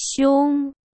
胸。